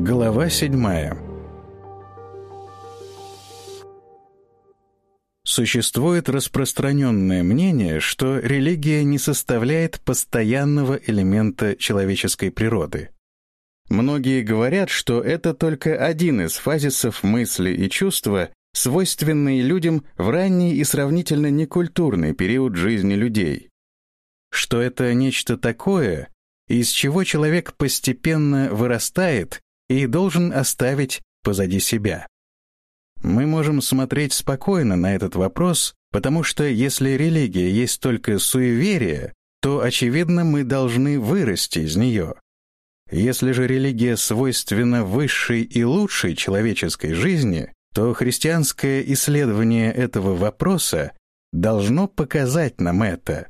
Глава седьмая Существует распространенное мнение, что религия не составляет постоянного элемента человеческой природы. Многие говорят, что это только один из фазисов мысли и чувства, свойственные людям в ранний и сравнительно некультурный период жизни людей. Что это нечто такое, из чего человек постепенно вырастает и должен оставить позади себя. Мы можем смотреть спокойно на этот вопрос, потому что если религия есть только суеверие, то, очевидно, мы должны вырасти из нее. Если же религия свойственна высшей и лучшей человеческой жизни, то христианское исследование этого вопроса должно показать нам это.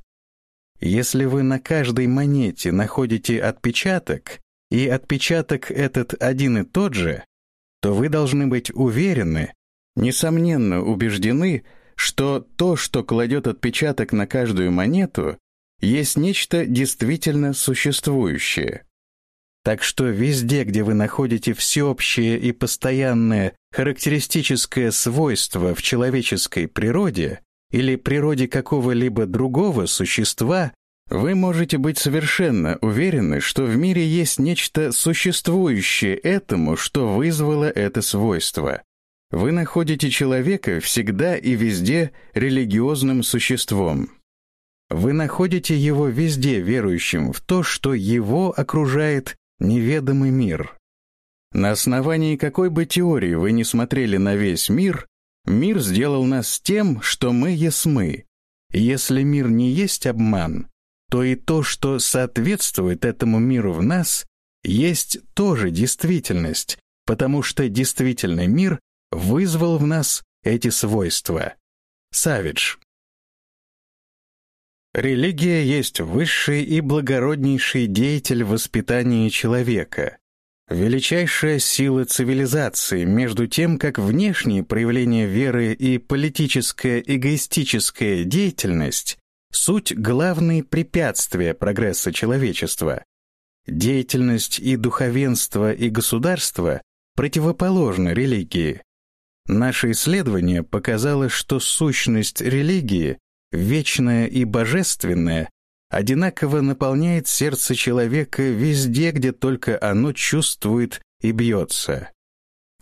Если вы на каждой монете находите отпечаток, и отпечаток этот один и тот же, то вы должны быть уверены, несомненно убеждены, что то, что кладет отпечаток на каждую монету, есть нечто действительно существующее. Так что везде, где вы находите всеобщее и постоянное характеристическое свойство в человеческой природе или природе какого-либо другого существа, вы можете быть совершенно уверены, что в мире есть нечто существующее этому, что вызвало это свойство. Вы находите человека всегда и везде религиозным существом. Вы находите его везде верующим в то, что его окружает неведомый мир. На основании какой бы теории вы ни смотрели на весь мир, мир сделал нас тем, что мы есть мы. Если мир не есть обман, то и то, что соответствует этому миру в нас, есть тоже действительность, потому что действительный мир вызвал в нас эти свойства. Савидж. Религия есть высший и благороднейший деятель воспитания человека, величайшая сила цивилизации, между тем, как внешние проявления веры и политическая эгоистическая деятельность — суть главные препятствия прогресса человечества. Деятельность и духовенство и государство противоположны религии. Наше исследование показало, что сущность религии вечное и божественное, одинаково наполняет сердце человека везде, где только оно чувствует и бьется.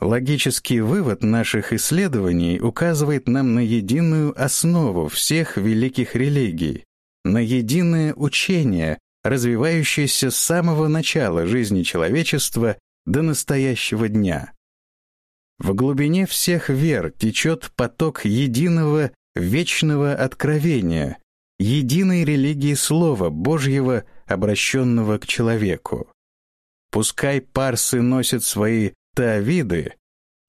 Логический вывод наших исследований указывает нам на единую основу всех великих религий, на единое учение, развивающееся с самого начала жизни человечества до настоящего дня. В глубине всех вер течет поток единого вечного откровения, единой религии Слова Божьего, обращенного к человеку. Пускай парсы носят свои таавиды,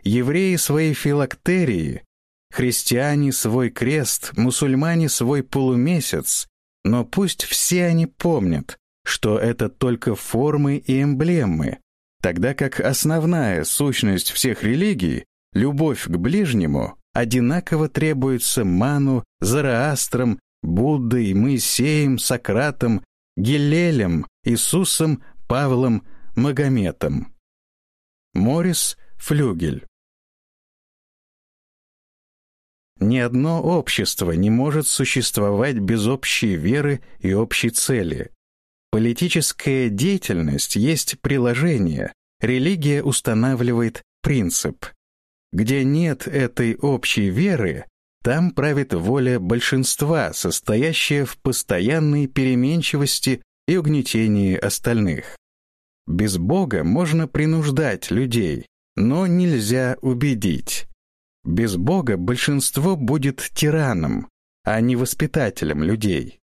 евреи свои филактерии, христиане свой крест, мусульмане свой полумесяц, но пусть все они помнят, что это только формы и эмблемы, тогда как основная сущность всех религий, любовь к ближнему, одинаково требуется Ману, Зараастром, Буддой, Моисеем, Сократом, Гелелем, Иисусом, Павлом, Магометом. Морис Флюгель Ни одно общество не может существовать без общей веры и общей цели. Политическая деятельность есть приложение, религия устанавливает принцип. Где нет этой общей веры, там правит воля большинства, состоящая в постоянной переменчивости и угнетении остальных. Без Бога можно принуждать людей, но нельзя убедить. Без Бога большинство будет тираном, а не воспитателем людей.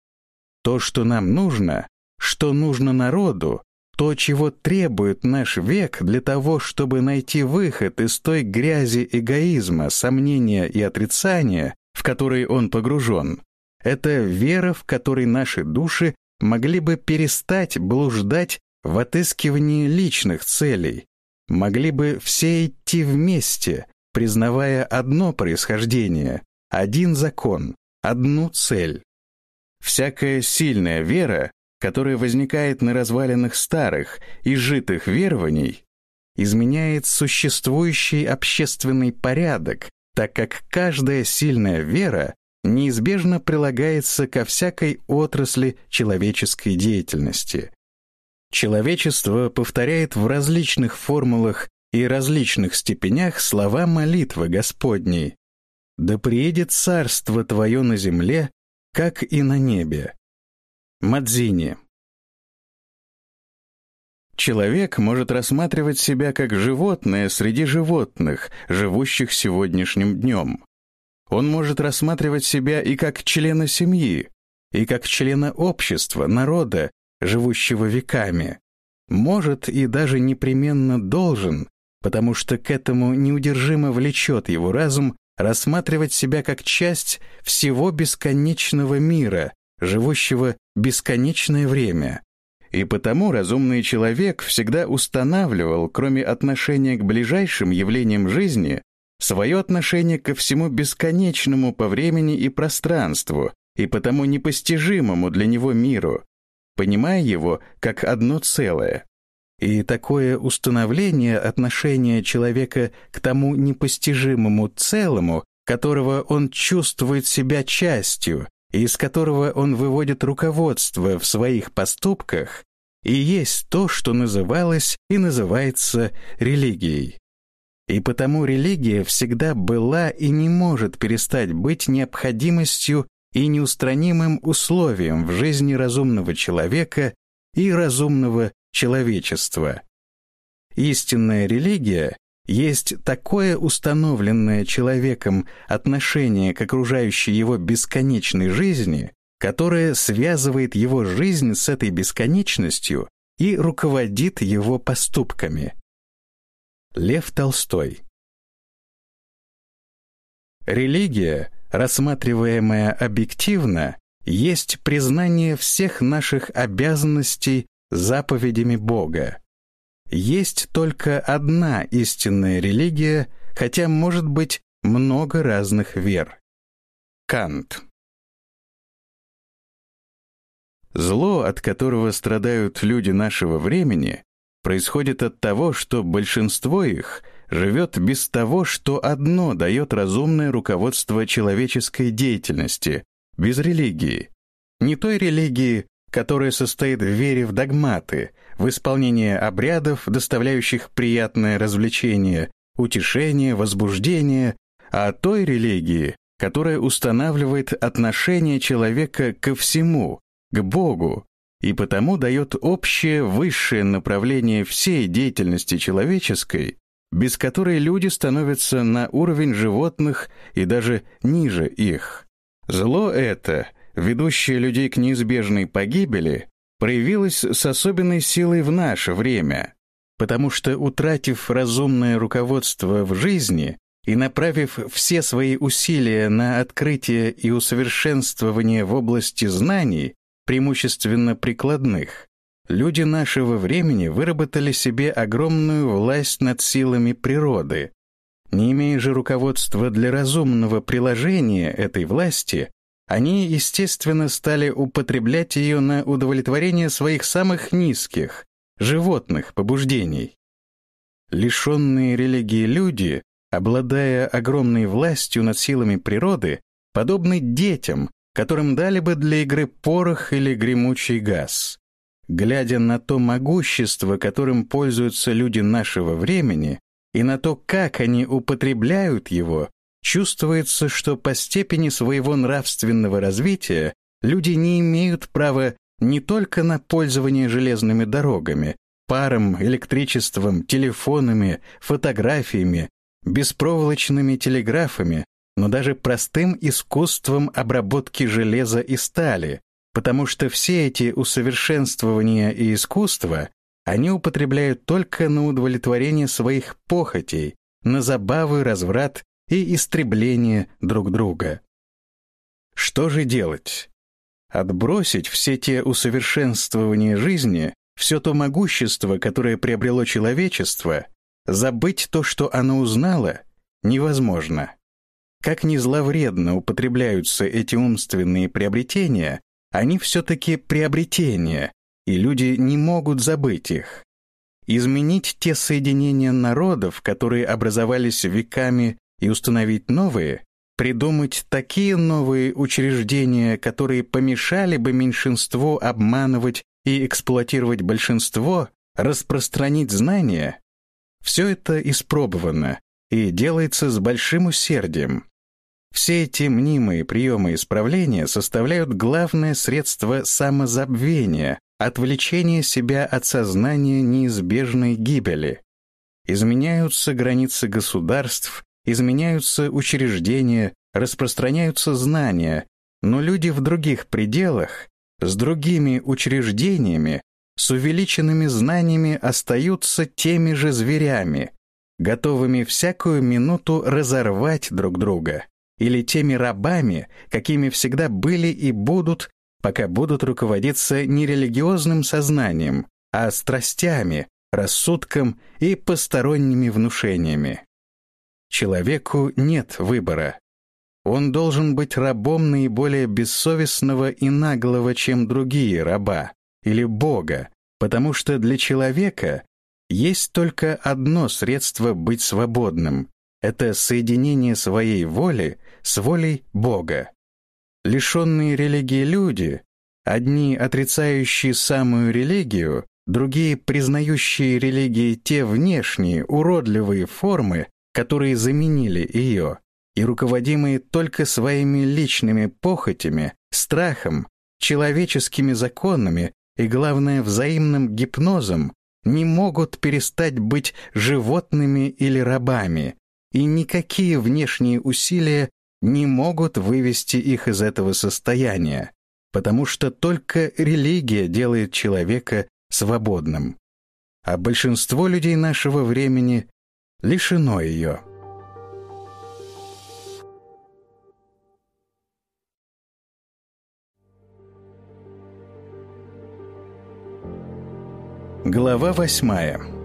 То, что нам нужно, что нужно народу, то, чего требует наш век для того, чтобы найти выход из той грязи эгоизма, сомнения и отрицания, в которой он погружен, это вера, в которой наши души могли бы перестать блуждать в отыскивании личных целей, могли бы все идти вместе, признавая одно происхождение, один закон, одну цель. Всякая сильная вера которое возникает на развалинах старых и житых верований, изменяет существующий общественный порядок, так как каждая сильная вера неизбежно прилагается ко всякой отрасли человеческой деятельности. Человечество повторяет в различных формулах и различных степенях слова молитвы Господней. «Да приедет царство Твое на земле, как и на небе». Мадзини. Человек может рассматривать себя как животное среди животных, живущих сегодняшним днем. Он может рассматривать себя и как члена семьи, и как члена общества, народа, живущего веками. Может и даже непременно должен, потому что к этому неудержимо влечет его разум рассматривать себя как часть всего бесконечного мира, живущего бесконечное время. И потому разумный человек всегда устанавливал, кроме отношения к ближайшим явлениям жизни, свое отношение ко всему бесконечному по времени и пространству, и потому непостижимому для него миру, понимая его как одно целое. И такое установление отношения человека к тому непостижимому целому, которого он чувствует себя частью, и из которого он выводит руководство в своих поступках, и есть то, что называлось и называется религией. И потому религия всегда была и не может перестать быть необходимостью и неустранимым условием в жизни разумного человека и разумного человечества. Истинная религия есть такое установленное человеком отношение к окружающей его бесконечной жизни, которое связывает его жизнь с этой бесконечностью и руководит его поступками. Лев Толстой Религия — рассматриваемое объективно, есть признание всех наших обязанностей заповедями Бога. Есть только одна истинная религия, хотя может быть много разных вер. Кант Зло, от которого страдают люди нашего времени, происходит от того, что большинство их живет без того, что одно дает разумное руководство человеческой деятельности, без религии. Не той религии, которая состоит в вере в догматы, в исполнении обрядов, доставляющих приятное развлечение, утешение, возбуждение, а той религии, которая устанавливает отношение человека ко всему, к Богу, и потому дает общее высшее направление всей деятельности человеческой, без которой люди становятся на уровень животных и даже ниже их. Зло это, ведущее людей к неизбежной погибели, проявилось с особенной силой в наше время, потому что, утратив разумное руководство в жизни и направив все свои усилия на открытие и усовершенствование в области знаний, преимущественно прикладных, Люди нашего времени выработали себе огромную власть над силами природы. Не имея же руководства для разумного приложения этой власти, они, естественно, стали употреблять ее на удовлетворение своих самых низких, животных побуждений. Лишенные религии люди, обладая огромной властью над силами природы, подобны детям, которым дали бы для игры порох или гремучий газ. Глядя на то могущество, которым пользуются люди нашего времени, и на то, как они употребляют его, чувствуется, что по степени своего нравственного развития люди не имеют права не только на пользование железными дорогами, паром, электричеством, телефонами, фотографиями, беспроволочными телеграфами, но даже простым искусством обработки железа и стали, потому что все эти усовершенствования и искусства они употребляют только на удовлетворение своих похотей, на забавы, разврат и истребление друг друга. Что же делать? Отбросить все те усовершенствования жизни, все то могущество, которое приобрело человечество, забыть то, что оно узнало, невозможно. Как ни зловредно употребляются эти умственные приобретения, они все-таки приобретения, и люди не могут забыть их. изменить те соединения народов, которые образовались веками, и установить новые, придумать такие новые учреждения, которые помешали бы меньшинству обманывать и эксплуатировать большинство, распространить знания, все это испробовано и делается с большим усердием. Все эти мнимые приемы исправления составляют главное средство самозабвения, отвлечения себя от сознания неизбежной гибели. Изменяются границы государств, изменяются учреждения, распространяются знания, но люди в других пределах, с другими учреждениями, с увеличенными знаниями остаются теми же зверями, готовыми всякую минуту разорвать друг друга, или теми рабами, какими всегда были и будут, пока будут руководиться не религиозным сознанием, а страстями, рассудком и посторонними внушениями. Человеку нет выбора. Он должен быть рабом наиболее бессовестного и наглого, чем другие раба, или Бога, потому что для человека есть только одно средство быть свободным — это соединение своей воли с волей Бога. Лишенные религии люди, одни отрицающие самую религию, другие признающие религии те внешние, уродливые формы, которые заменили ее, и руководимые только своими личными похотями, страхом, человеческими законами и, главное, взаимным гипнозом, не могут перестать быть животными или рабами, и никакие внешние усилия не могут вывести их из этого состояния, потому что только религия делает человека свободным. А большинство людей нашего времени лишено ее. Глава восьмая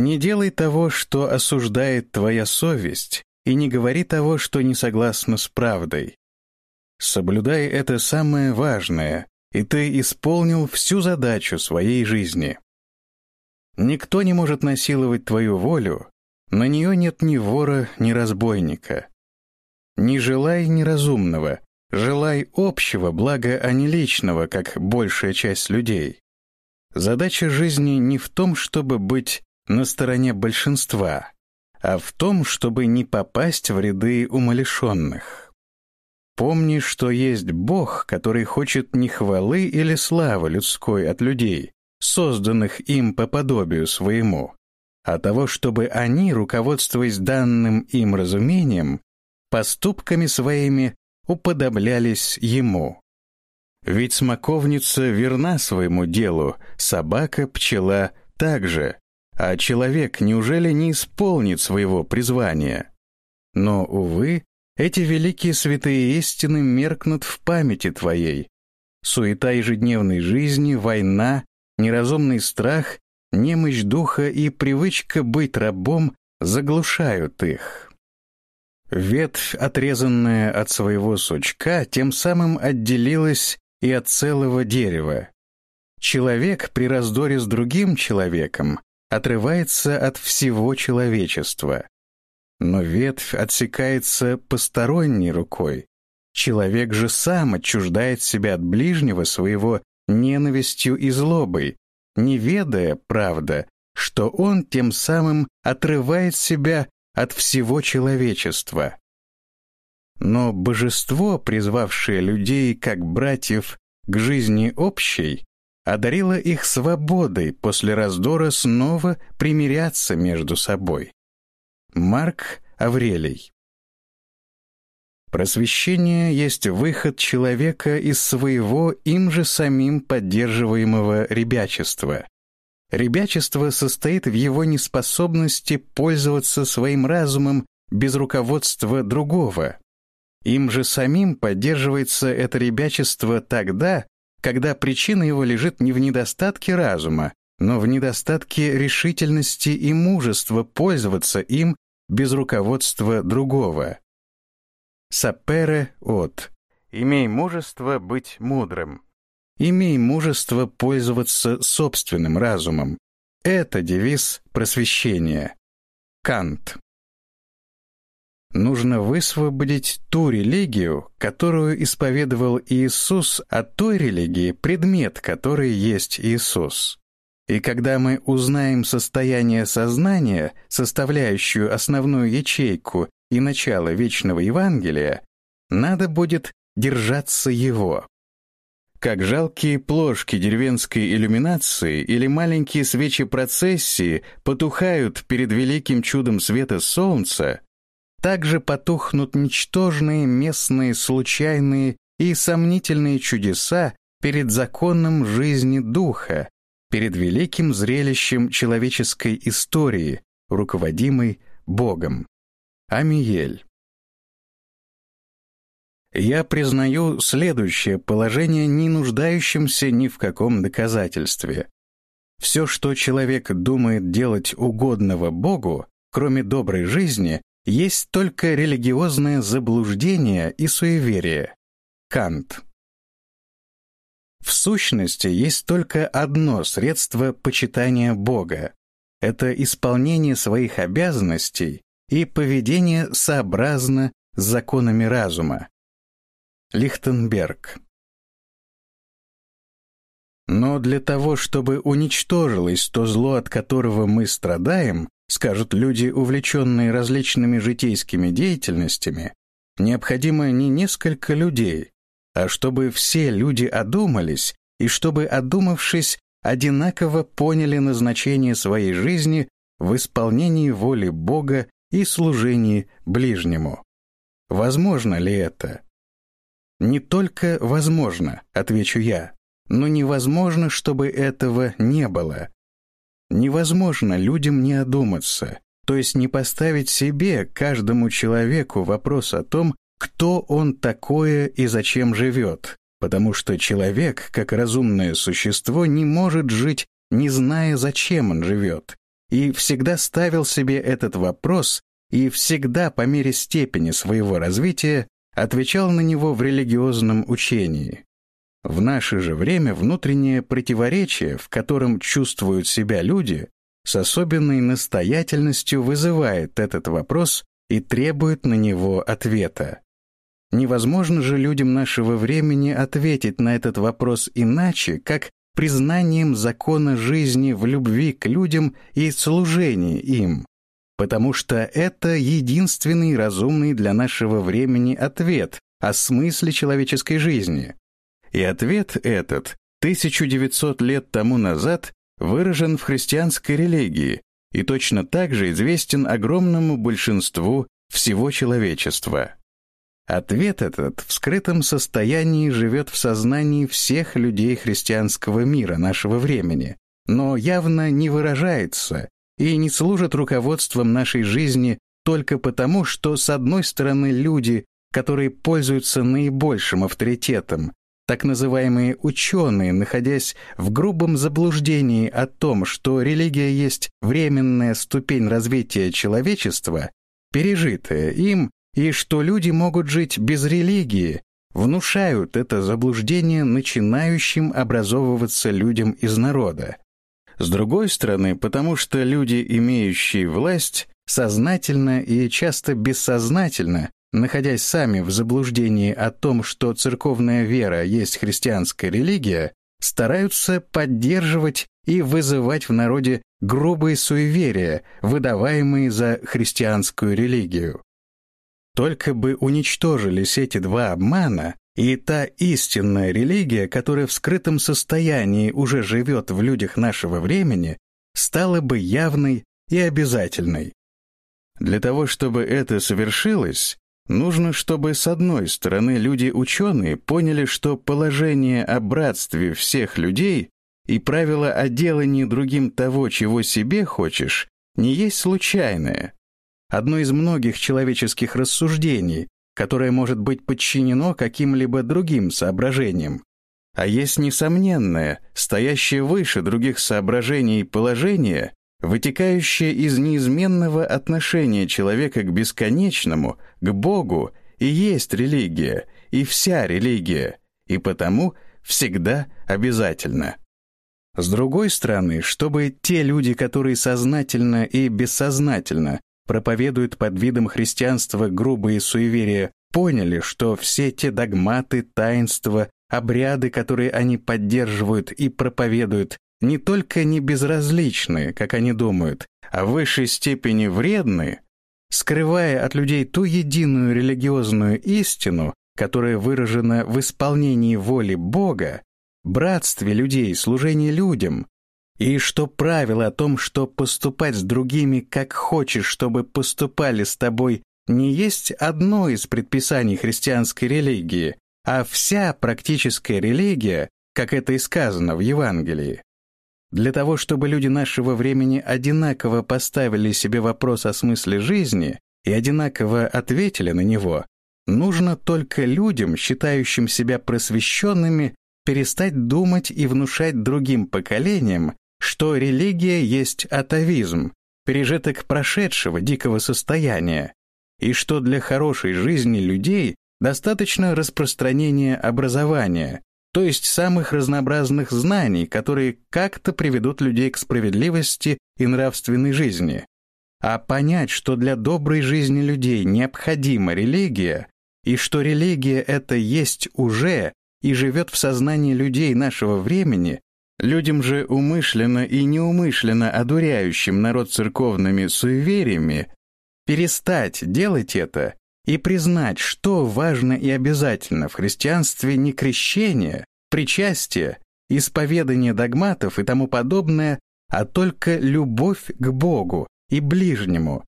Не делай того, что осуждает твоя совесть, и не говори того, что не согласно с правдой. Соблюдай это самое важное, и ты исполнил всю задачу своей жизни. Никто не может насиловать твою волю, на нее нет ни вора, ни разбойника. Не желай неразумного, желай общего блага, а не личного, как большая часть людей. Задача жизни не в том, чтобы быть на стороне большинства, а в том, чтобы не попасть в ряды умалишенных. Помни, что есть Бог, который хочет не хвалы или славы людской от людей, созданных им по подобию своему, а того, чтобы они, руководствуясь данным им разумением, поступками своими уподоблялись ему. Ведь смоковница верна своему делу, собака, пчела также, а человек неужели не исполнит своего призвания? Но, увы, эти великие святые истины меркнут в памяти твоей. Суета ежедневной жизни, война, неразумный страх, немощь духа и привычка быть рабом заглушают их. Ветвь, отрезанная от своего сучка, тем самым отделилась и от целого дерева. Человек при раздоре с другим человеком отрывается от всего человечества. Но ветвь отсекается посторонней рукой. Человек же сам отчуждает себя от ближнего своего ненавистью и злобой, не ведая, правда, что он тем самым отрывает себя от всего человечества. Но божество, призвавшее людей как братьев к жизни общей, одарило их свободой после раздора снова примиряться между собой. Марк Аврелий Просвещение есть выход человека из своего им же самим поддерживаемого ребячества. Ребячество состоит в его неспособности пользоваться своим разумом без руководства другого. Им же самим поддерживается это ребячество тогда, когда причина его лежит не в недостатке разума, но в недостатке решительности и мужества пользоваться им без руководства другого. Сапере от «Имей мужество быть мудрым». имей мужество пользоваться собственным разумом. Это девиз просвещения. Кант. Нужно высвободить ту религию, которую исповедовал Иисус, от той религии, предмет который есть Иисус. И когда мы узнаем состояние сознания, составляющую основную ячейку и начало вечного Евангелия, надо будет держаться его. Как жалкие плошки деревенской иллюминации или маленькие свечи процессии потухают перед великим чудом света солнца, также потухнут ничтожные местные случайные и сомнительные чудеса перед законом жизни духа, перед великим зрелищем человеческой истории, руководимой Богом. Амиель. Я признаю следующее положение не нуждающимся ни в каком доказательстве. Все, что человек думает делать угодного Богу, кроме доброй жизни, есть только религиозное заблуждение и суеверие. Кант. В сущности, есть только одно средство почитания Бога. Это исполнение своих обязанностей и поведение сообразно с законами разума. Лихтенберг. Но для того, чтобы уничтожилось то зло, от которого мы страдаем, скажут люди, увлеченные различными житейскими деятельностями, необходимо не несколько людей, а чтобы все люди одумались, и чтобы, одумавшись, одинаково поняли назначение своей жизни в исполнении воли Бога и служении ближнему. Возможно ли это? Не только возможно, отвечу я, но невозможно, чтобы этого не было. Невозможно людям не одуматься, то есть не поставить себе, каждому человеку, вопрос о том, кто он такое и зачем живет, потому что человек, как разумное существо, не может жить, не зная, зачем он живет, и всегда ставил себе этот вопрос и всегда по мере степени своего развития отвечал на него в религиозном учении. В наше же время внутреннее противоречие, в котором чувствуют себя люди, с особенной настоятельностью вызывает этот вопрос и требует на него ответа. Невозможно же людям нашего времени ответить на этот вопрос иначе, как признанием закона жизни в любви к людям и служении им, потому что это единственный разумный для нашего времени ответ о смысле человеческой жизни. И ответ этот 1900 лет тому назад выражен в христианской религии и точно так же известен огромному большинству всего человечества. Ответ этот в скрытом состоянии живет в сознании всех людей христианского мира нашего времени, но явно не выражается и не служит руководством нашей жизни только потому, что, с одной стороны, люди, которые пользуются наибольшим авторитетом, так называемые ученые, находясь в грубом заблуждении о том, что религия есть временная ступень развития человечества, пережитая им, и что люди могут жить без религии, внушают это заблуждение начинающим образовываться людям из народа. С другой стороны, потому что люди, имеющие власть, сознательно и часто бессознательно находясь сами в заблуждении о том, что церковная вера есть христианская религия, стараются поддерживать и вызывать в народе грубые суеверия, выдаваемые за христианскую религию. Только бы уничтожились эти два обмана, и та истинная религия, которая в скрытом состоянии уже живет в людях нашего времени, стала бы явной и обязательной. Для того, чтобы это совершилось, Нужно, чтобы с одной стороны люди-ученые поняли, что положение о братстве всех людей и правило о делании другим того, чего себе хочешь, не есть случайное. Одно из многих человеческих рассуждений, которое может быть подчинено каким-либо другим соображениям, а есть несомненное, стоящее выше других соображений положение, вытекающее из неизменного отношения человека к бесконечному, к Богу, и есть религия, и вся религия, и потому всегда обязательно. С другой стороны, чтобы те люди, которые сознательно и бессознательно проповедуют под видом христианства грубые суеверия, поняли, что все те догматы, таинства, обряды, которые они поддерживают и проповедуют, не только не безразличны, как они думают, а в высшей степени вредны, скрывая от людей ту единую религиозную истину, которая выражена в исполнении воли Бога, братстве людей, служении людям, и что правило о том, что поступать с другими, как хочешь, чтобы поступали с тобой, не есть одно из предписаний христианской религии, а вся практическая религия, как это и сказано в Евангелии. Для того, чтобы люди нашего времени одинаково поставили себе вопрос о смысле жизни и одинаково ответили на него, нужно только людям, считающим себя просвещенными, перестать думать и внушать другим поколениям, что религия есть атовизм, пережиток прошедшего дикого состояния, и что для хорошей жизни людей достаточно распространения образования, то есть самых разнообразных знаний, которые как-то приведут людей к справедливости и нравственной жизни. А понять, что для доброй жизни людей необходима религия, и что религия это есть уже и живет в сознании людей нашего времени, людям же умышленно и неумышленно одуряющим народ церковными суевериями, перестать делать это и признать, что важно и обязательно в христианстве не крещение, причастие, исповедание догматов и тому подобное, а только любовь к Богу и ближнему,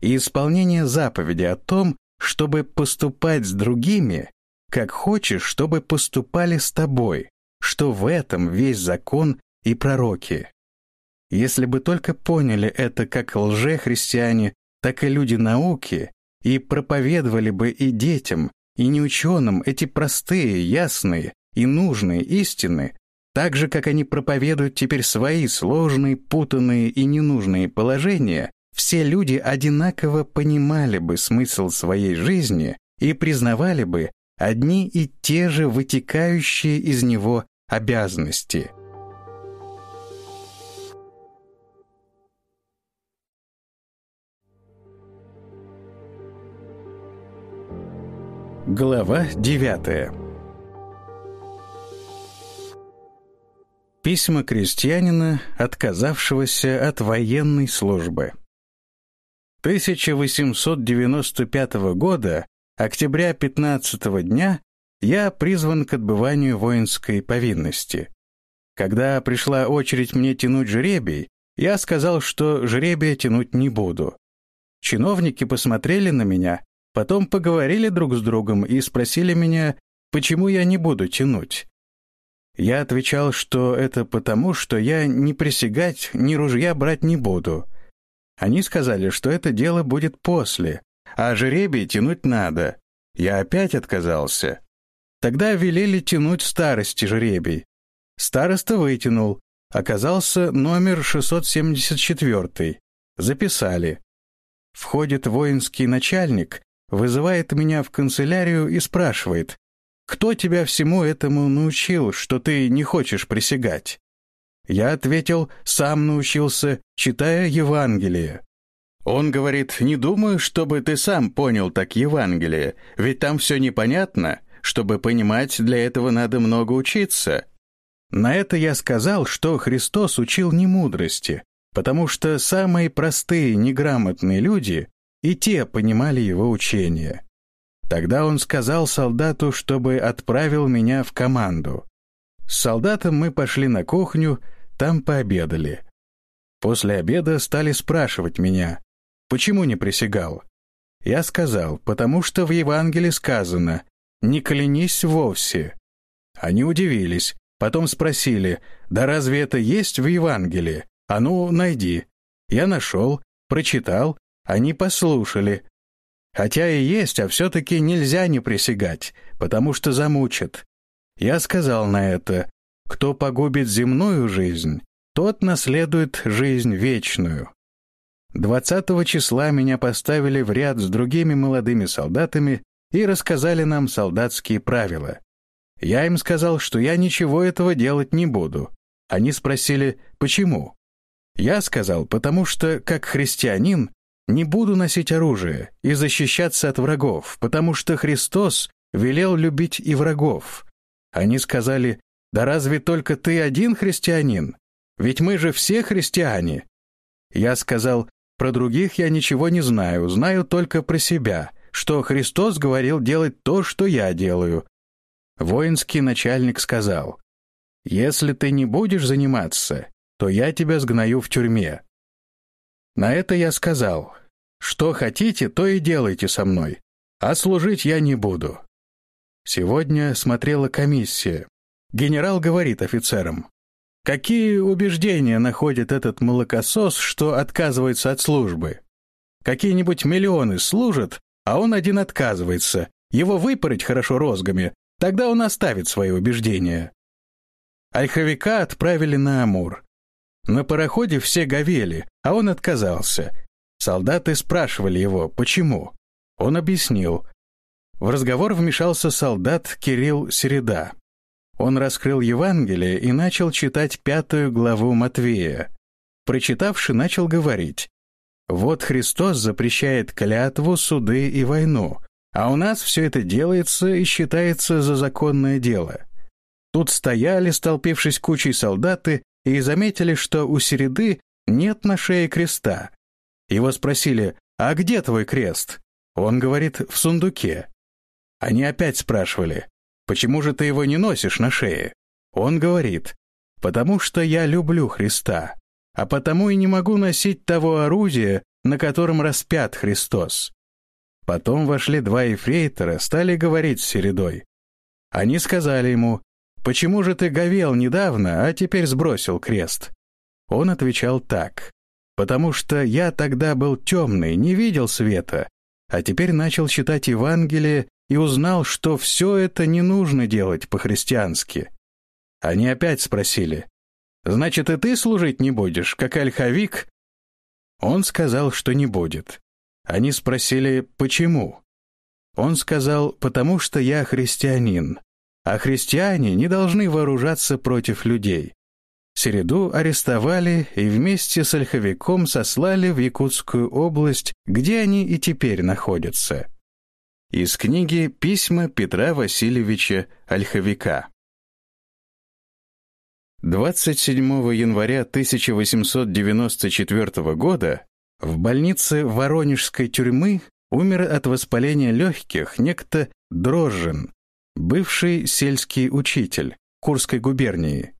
и исполнение заповеди о том, чтобы поступать с другими, как хочешь, чтобы поступали с тобой, что в этом весь закон и пророки. Если бы только поняли это как лжехристиане, так и люди науки, и проповедовали бы и детям, и неученым эти простые, ясные и нужные истины, так же, как они проповедуют теперь свои сложные, путанные и ненужные положения, все люди одинаково понимали бы смысл своей жизни и признавали бы одни и те же вытекающие из него обязанности – Глава 9 Письма крестьянина, отказавшегося от военной службы. 1895 года, октября 15 дня, я призван к отбыванию воинской повинности. Когда пришла очередь мне тянуть жребий, я сказал, что жребия тянуть не буду. Чиновники посмотрели на меня Потом поговорили друг с другом и спросили меня, почему я не буду тянуть. Я отвечал, что это потому, что я ни присягать, ни ружья брать не буду. Они сказали, что это дело будет после, а жеребий тянуть надо. Я опять отказался. Тогда велели тянуть старости жеребий. Староста вытянул. Оказался номер 674. Записали. Входит воинский начальник вызывает меня в канцелярию и спрашивает, «Кто тебя всему этому научил, что ты не хочешь присягать?» Я ответил, сам научился, читая Евангелие. Он говорит, «Не думаю, чтобы ты сам понял так Евангелие, ведь там все непонятно. Чтобы понимать, для этого надо много учиться». На это я сказал, что Христос учил не мудрости, потому что самые простые неграмотные люди и те понимали его учение. Тогда он сказал солдату, чтобы отправил меня в команду. С солдатом мы пошли на кухню, там пообедали. После обеда стали спрашивать меня, почему не присягал. Я сказал, потому что в Евангелии сказано «не клянись вовсе». Они удивились, потом спросили, да разве это есть в Евангелии? А ну, найди. Я нашел, прочитал они послушали. Хотя и есть, а все-таки нельзя не присягать, потому что замучат. Я сказал на это, кто погубит земную жизнь, тот наследует жизнь вечную. 20 числа меня поставили в ряд с другими молодыми солдатами и рассказали нам солдатские правила. Я им сказал, что я ничего этого делать не буду. Они спросили, почему? Я сказал, потому что, как христианин, не буду носить оружие и защищаться от врагов, потому что Христос велел любить и врагов. Они сказали, да разве только ты один христианин? Ведь мы же все христиане. Я сказал, про других я ничего не знаю, знаю только про себя, что Христос говорил делать то, что я делаю. Воинский начальник сказал, «Если ты не будешь заниматься, то я тебя сгною в тюрьме». На это я сказал, «Что хотите, то и делайте со мной, а служить я не буду». Сегодня смотрела комиссия. Генерал говорит офицерам, Какие убеждения находит этот молокосос, что отказывается от службы? Какие-нибудь миллионы служат, а он один отказывается. Его выпороть хорошо розгами, тогда он оставит свои убеждения. Ольховика отправили на Амур. На пароходе все говели, а он отказался. Солдаты спрашивали его, почему. Он объяснил. В разговор вмешался солдат Кирилл Середа. Он раскрыл Евангелие и начал читать пятую главу Матвея. Прочитавши, начал говорить. «Вот Христос запрещает клятву, суды и войну, а у нас все это делается и считается за законное дело». Тут стояли, столпившись кучей солдаты, и заметили, что у Середы нет на шее креста. Его спросили, «А где твой крест?» Он говорит, «В сундуке». Они опять спрашивали, Почему же ты его не носишь на шее? Он говорит, потому что я люблю Христа, а потому и не могу носить того орудия, на котором распят Христос. Потом вошли два ефрейтора, стали говорить с Середой. Они сказали ему, «Почему же ты говел недавно, а теперь сбросил крест?» Он отвечал так, «Потому что я тогда был темный, не видел света, а теперь начал читать Евангелие и узнал, что все это не нужно делать по-христиански. Они опять спросили, «Значит, и ты служить не будешь, как ольховик?» Он сказал, что не будет. Они спросили, «Почему?» Он сказал, «Потому что я христианин, а христиане не должны вооружаться против людей». Середу арестовали и вместе с ольховиком сослали в Якутскую область, где они и теперь находятся. Из книги «Письма Петра Васильевича Ольховика». 27 января 1894 года в больнице Воронежской тюрьмы умер от воспаления легких некто Дрожжин, бывший сельский учитель Курской губернии.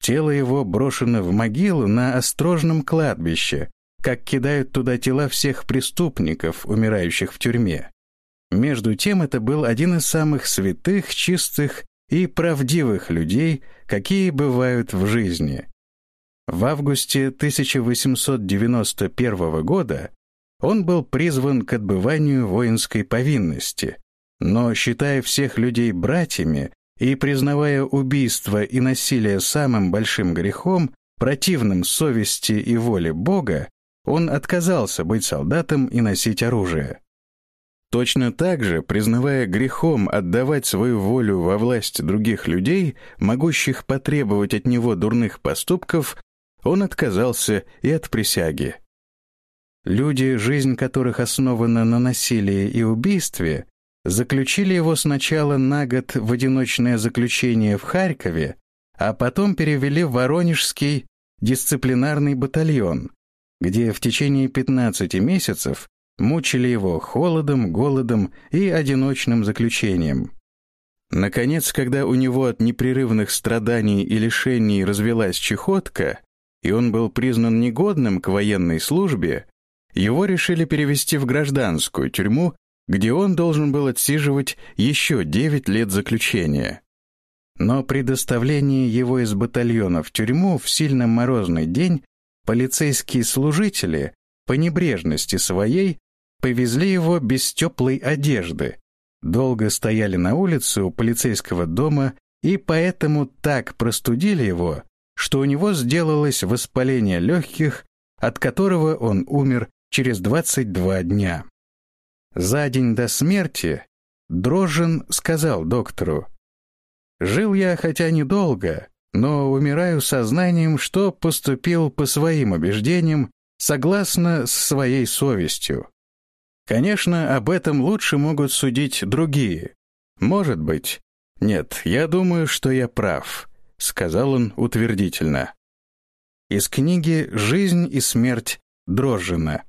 Тело его брошено в могилу на острожном кладбище, как кидают туда тела всех преступников, умирающих в тюрьме. Между тем это был один из самых святых, чистых и правдивых людей, какие бывают в жизни. В августе 1891 года он был призван к отбыванию воинской повинности, но, считая всех людей братьями и признавая убийство и насилие самым большим грехом, противным совести и воле Бога, он отказался быть солдатом и носить оружие. Точно так же, признавая грехом отдавать свою волю во власть других людей, могущих потребовать от него дурных поступков, он отказался и от присяги. Люди, жизнь которых основана на насилии и убийстве, заключили его сначала на год в одиночное заключение в Харькове, а потом перевели в Воронежский дисциплинарный батальон, где в течение 15 месяцев мучили его холодом, голодом и одиночным заключением. Наконец, когда у него от непрерывных страданий и лишений развелась чехотка, и он был признан негодным к военной службе, его решили перевести в гражданскую тюрьму, где он должен был отсиживать еще 9 лет заключения. Но при доставлении его из батальона в тюрьму в сильно морозный день полицейские служители, по небрежности своей, Повезли его без теплой одежды. Долго стояли на улице у полицейского дома и поэтому так простудили его, что у него сделалось воспаление легких, от которого он умер через 22 дня. За день до смерти Дрожжин сказал доктору, Жил я хотя недолго, но умираю сознанием, что поступил по своим убеждениям, согласно с своей совестью. Конечно, об этом лучше могут судить другие. Может быть. Нет, я думаю, что я прав, сказал он утвердительно. Из книги «Жизнь и смерть» Дрожжина.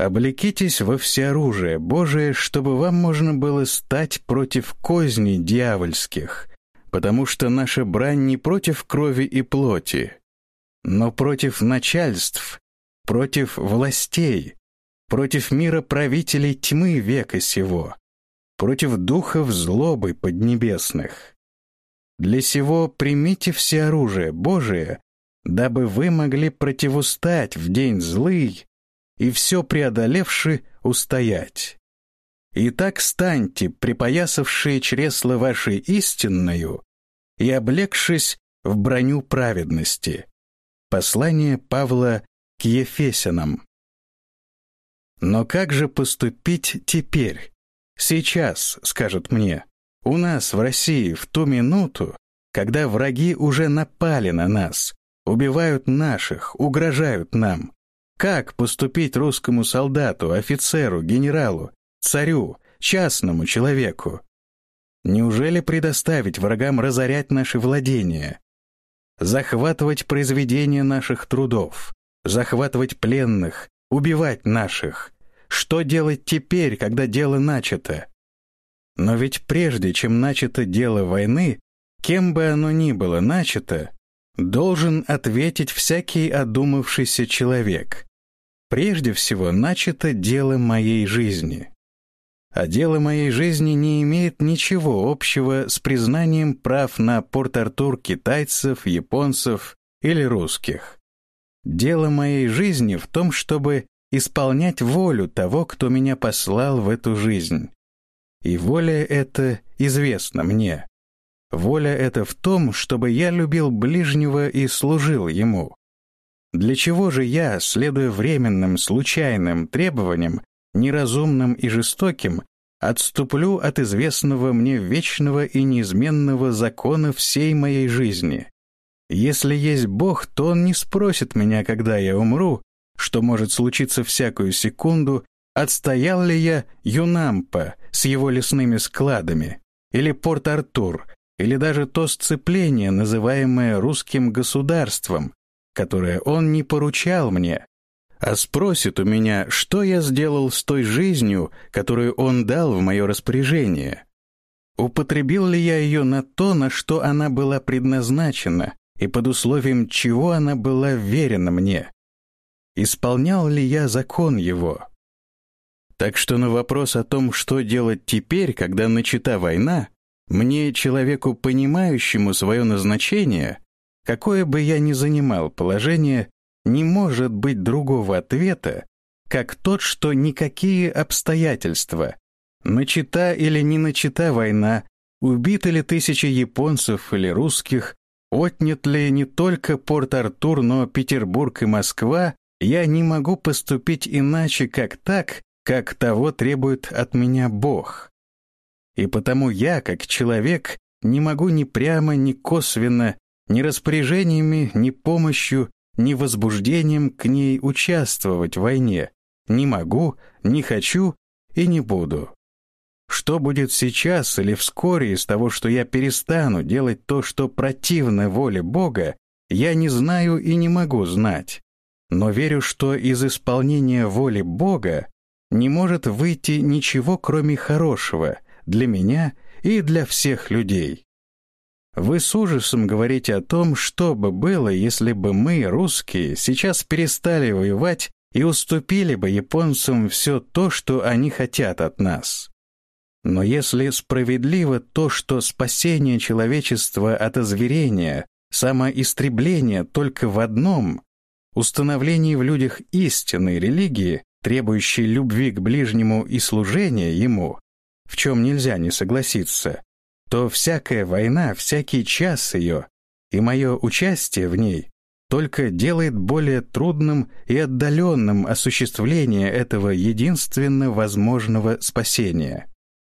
Облекитесь во всеоружие Божие, чтобы вам можно было стать против козней дьявольских, потому что наша брань не против крови и плоти, но против начальств, против властей, против мира правителей тьмы века сего, против духов злобы поднебесных. Для сего примите все оружие Божие, дабы вы могли противустать в день злый и все преодолевши устоять. Итак, станьте, припоясавшие чресло вашей истинною и облегшись в броню праведности. Послание Павла к Ефесянам. Но как же поступить теперь? Сейчас, скажет мне, у нас в России в ту минуту, когда враги уже напали на нас, убивают наших, угрожают нам. Как поступить русскому солдату, офицеру, генералу, царю, частному человеку? Неужели предоставить врагам разорять наши владения, захватывать произведения наших трудов, захватывать пленных, убивать наших? Что делать теперь, когда дело начато? Но ведь прежде, чем начато дело войны, кем бы оно ни было начато, должен ответить всякий одумавшийся человек. Прежде всего, начато дело моей жизни. А дело моей жизни не имеет ничего общего с признанием прав на Порт-Артур китайцев, японцев или русских. Дело моей жизни в том, чтобы исполнять волю того, кто меня послал в эту жизнь. И воля эта известна мне. Воля эта в том, чтобы я любил ближнего и служил ему. Для чего же я, следуя временным, случайным требованиям, неразумным и жестоким, отступлю от известного мне вечного и неизменного закона всей моей жизни? Если есть Бог, то Он не спросит меня, когда я умру, что может случиться всякую секунду, отстоял ли я Юнампа с его лесными складами, или Порт-Артур, или даже то сцепление, называемое русским государством, которое он не поручал мне, а спросит у меня, что я сделал с той жизнью, которую он дал в мое распоряжение. Употребил ли я ее на то, на что она была предназначена, и под условием чего она была верена мне? Исполнял ли я закон его? Так что на вопрос о том, что делать теперь, когда начата война, мне, человеку, понимающему свое назначение, какое бы я ни занимал положение, не может быть другого ответа, как тот, что никакие обстоятельства, начата или не начата война, убиты ли тысячи японцев или русских, отнят ли не только Порт-Артур, но Петербург и Москва, я не могу поступить иначе, как так, как того требует от меня Бог. И потому я, как человек, не могу ни прямо, ни косвенно, ни распоряжениями, ни помощью, ни возбуждением к ней участвовать в войне. Не могу, не хочу и не буду. Что будет сейчас или вскоре из того, что я перестану делать то, что противно воле Бога, я не знаю и не могу знать. Но верю, что из исполнения воли Бога не может выйти ничего, кроме хорошего, для меня и для всех людей. Вы с ужасом говорите о том, что бы было, если бы мы, русские, сейчас перестали воевать и уступили бы японцам все то, что они хотят от нас. Но если справедливо то, что спасение человечества от озверения, самоистребление только в одном, установлении в людях истинной религии, требующей любви к ближнему и служения ему, в чем нельзя не согласиться, то всякая война, всякий час ее и мое участие в ней только делает более трудным и отдаленным осуществление этого единственно возможного спасения.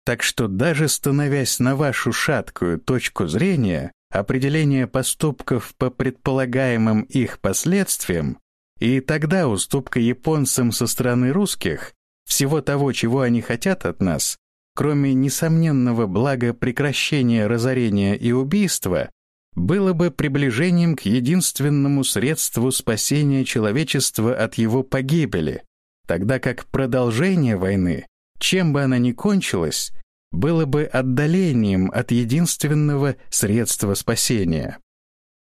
Так что даже становясь на вашу шаткую точку зрения, определение поступков по предполагаемым их последствиям, и тогда уступка японцам со стороны русских, всего того, чего они хотят от нас, кроме несомненного блага прекращения разорения и убийства, было бы приближением к единственному средству спасения человечества от его погибели, тогда как продолжение войны, чем бы она ни кончилась, было бы отдалением от единственного средства спасения.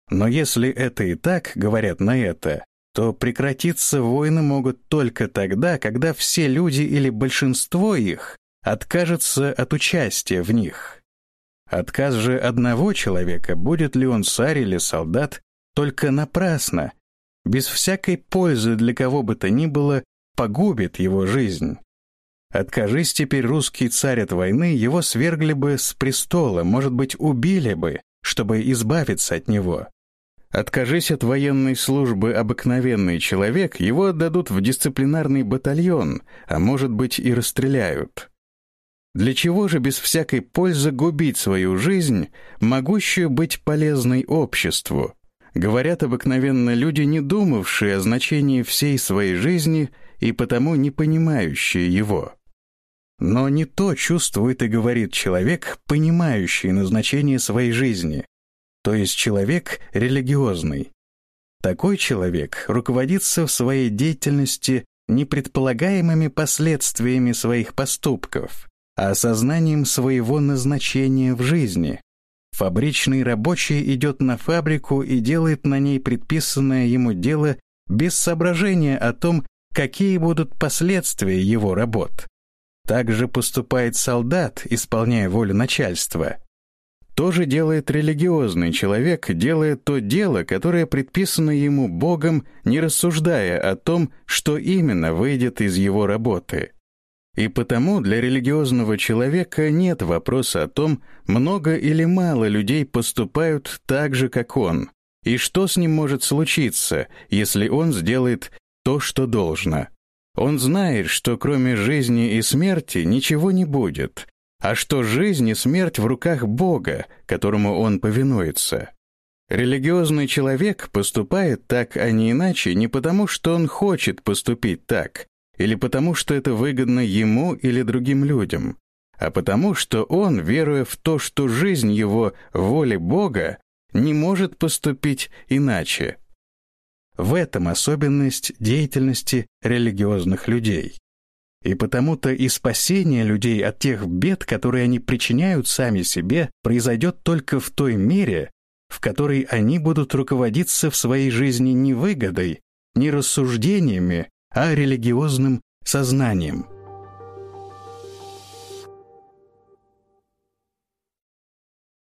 Но если это и так, говорят на это, то прекратиться войны могут только тогда, когда все люди или большинство их откажется от участия в них. Отказ же одного человека, будет ли он царь или солдат, только напрасно, без всякой пользы для кого бы то ни было, погубит его жизнь. Откажись теперь русский царь от войны, его свергли бы с престола, может быть, убили бы, чтобы избавиться от него. Откажись от военной службы обыкновенный человек, его отдадут в дисциплинарный батальон, а может быть и расстреляют. Для чего же без всякой пользы губить свою жизнь, могущую быть полезной обществу? Говорят обыкновенно люди, не думавшие о значении всей своей жизни и потому не понимающие его. Но не то чувствует и говорит человек, понимающий назначение своей жизни, то есть человек религиозный. Такой человек руководится в своей деятельности не предполагаемыми последствиями своих поступков, а осознанием своего назначения в жизни. Фабричный рабочий идет на фабрику и делает на ней предписанное ему дело без соображения о том, какие будут последствия его работ. Так же поступает солдат, исполняя волю начальства. То же делает религиозный человек, делая то дело, которое предписано ему Богом, не рассуждая о том, что именно выйдет из его работы. И потому для религиозного человека нет вопроса о том, много или мало людей поступают так же, как он, и что с ним может случиться, если он сделает то, что должно. Он знает, что кроме жизни и смерти ничего не будет, а что жизнь и смерть в руках Бога, которому он повинуется. Религиозный человек поступает так, а не иначе, не потому, что он хочет поступить так, или потому, что это выгодно ему или другим людям, а потому, что он, веруя в то, что жизнь его воле Бога, не может поступить иначе. В этом особенность деятельности религиозных людей. И потому-то и спасение людей от тех бед, которые они причиняют сами себе, произойдет только в той мере, в которой они будут руководиться в своей жизни не выгодой, не рассуждениями, а религиозным сознанием –